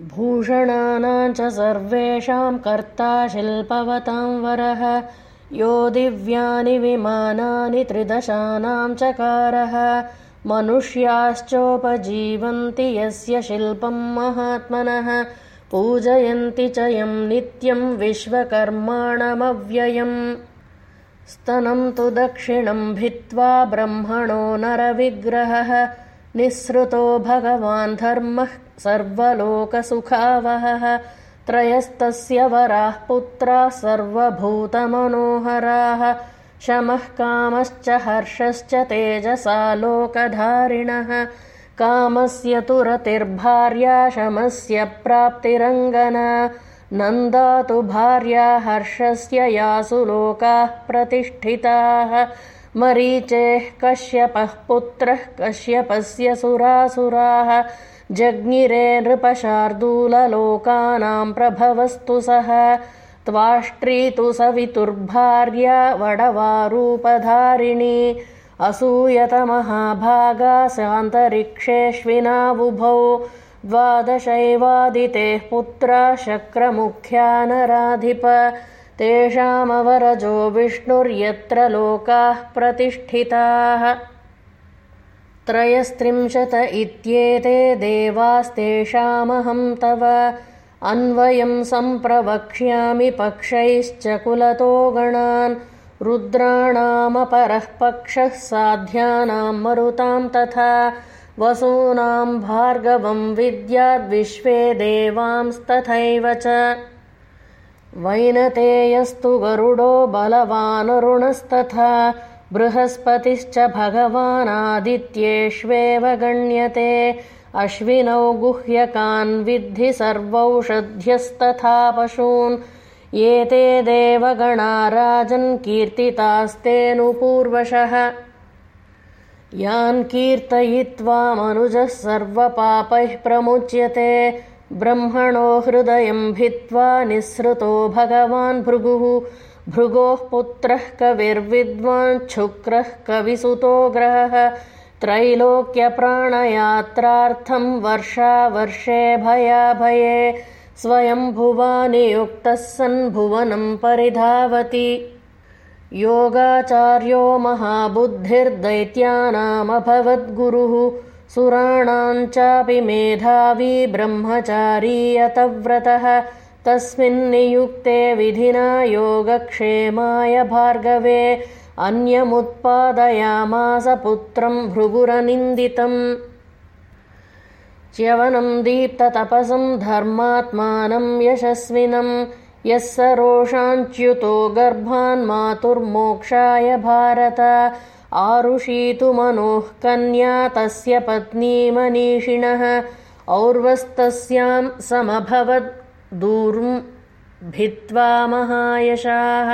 भूषणानां च सर्वेषां कर्ता शिल्पवतां वरः यो दिव्यानि विमानानि त्रिदशानां चकारः। मनुष्याश्चोपजीवन्ति यस्य शिल्पं महात्मनः पूजयन्ति च यं नित्यं विश्वकर्माणमव्ययम्। स्तनं तु दक्षिणं भित्त्वा ब्रह्मणो नरविग्रहः निःसृतो भगवान् धर्मः सर्वलोकसुखावहः। त्रयस्तस्य वराः पुत्राः सर्वभूतमनोहराः। शमः कामश्च हर्षश्च तेजसा लोकधारिणः। कामस्य तु रतिर्भार्या शमस्य प्राप्तिरङ्गना। नन्दा तु भार्या हर्षस्य यासु लोकाः प्रतिष्ठिताः मरीचेः कश्यपः पुत्रः कश्यपस्य सुरासुराः जज्ञिरे नृपशार्दूललोकानां प्रभवस्तु सः। त्वाष्ट्री तु सवितुर्भार्या वडवारूपधारिणी असूयतमहाभागा सान्तरिक्षेष्विनावुभौ द्वादशैवादितेः पुत्रा शक्रमुख्या नराधिप तेषामवरजो विष्णुर्यत्र लोकाः प्रतिष्ठिताः। त्रयस्त्रिंशत इत्येते देवास्तेषामहं तव। अन्वयं सम्प्रवक्ष्यामि पक्षैश्च कुलतो गणान्। रुद्राणामपरः पक्षः साध्यानां मरुतां तथा। वसूनां भार्गवं विद्याद्विश्वे देवांस्तथैव च वैनतेयस्तु गरुडो बलवानरुणस्तथा बृहस्पतिश्च भगवानादित्येष्वेव गण्यते। अश्विनौ गुह्यकान् विद्धि सर्वौषध्यस्तथा पशून्। एते राजन् कीर्तितास्तेऽनुपूर्वशः यान् कीर्तयित्वा मनुजः सर्वपापैः प्रमुच्यते ब्रह्मणो हृदयं भित्त्वा निःसृतो भगवान् भृगुः। भृगोः पुत्रः कविर्विद्वाञ्छुक्रः कविसुतो ग्रहः। त्रैलोक्यप्राणयात्रार्थं वर्षावर्षे भयाभये। स्वयम्भुवा नियुक्तः सन् भुवनं परिधावति। योगाचार्यो महाबुद्धिर्दैत्यानामभवद्गुरुः सुराणाञ्चापि मेधावी ब्रह्मचारी यतव्रतः तस्मिन्नियुक्ते विधिना योगक्षेमाय भार्गवे अन्यमुत्पादयामास पुत्रं भृगुरनिन्दितम्। च्यवनं दीप्ततपसं धर्मात्मानं यशस्विनं यः स रोषाञ्च्युतो गर्भान्मातुर्मोक्षाय भारत आरुषीतु मनोः कन्या तस्य पत्नीमनीषिणः और्वस्तस्यां समभवद् दूर्म् भित्त्वा महायशाः